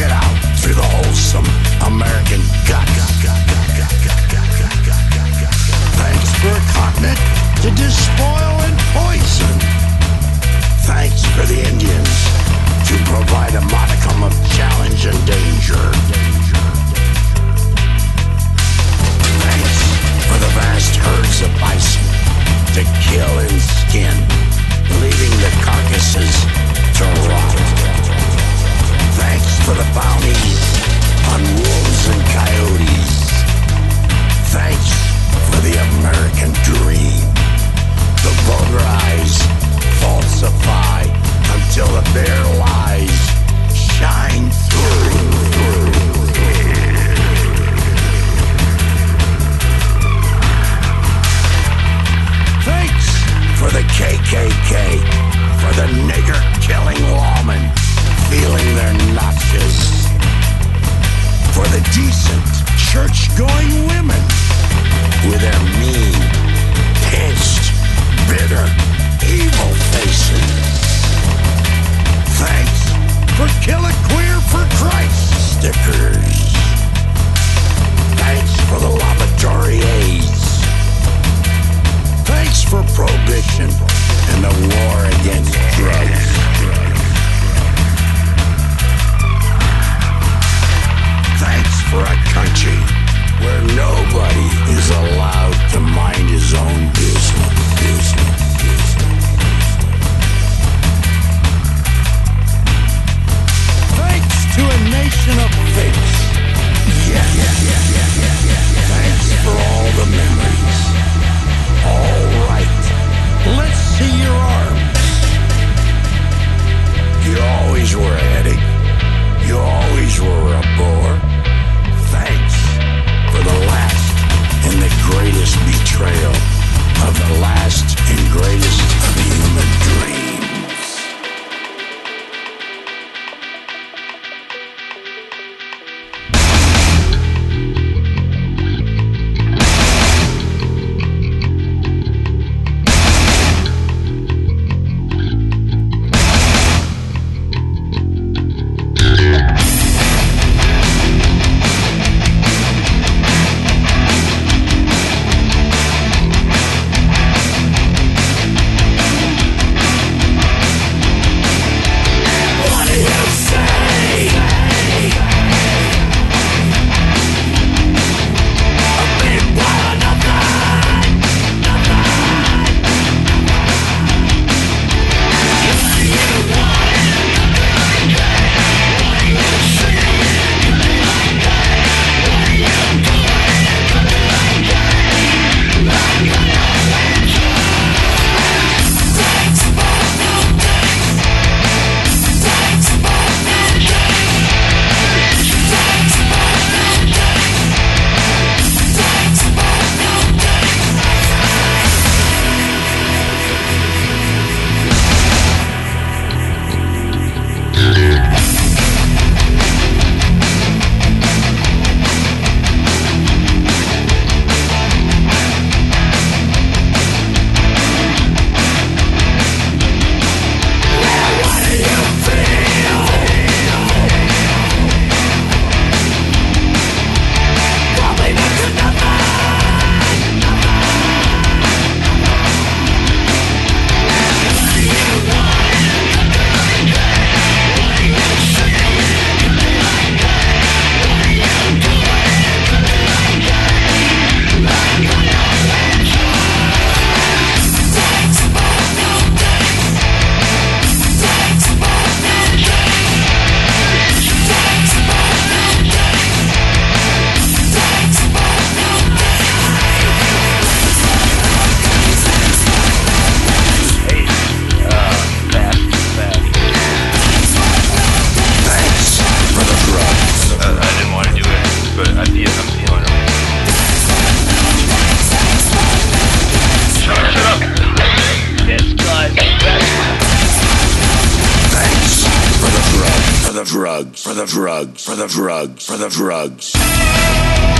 Get out through the wholesome American gut. Thanks for a continent to despoil and poison. Thanks for the Indians to provide a modicum of challenge. wolves and coyotes. Thanks for the American dream. The falsify, until the bare lies shine through. the decent, church-going women with their mean, pinched, bitter, evil faces. Thanks for killing Queer for Christ stickers. drugs, for the drugs, for the drugs, for the drugs.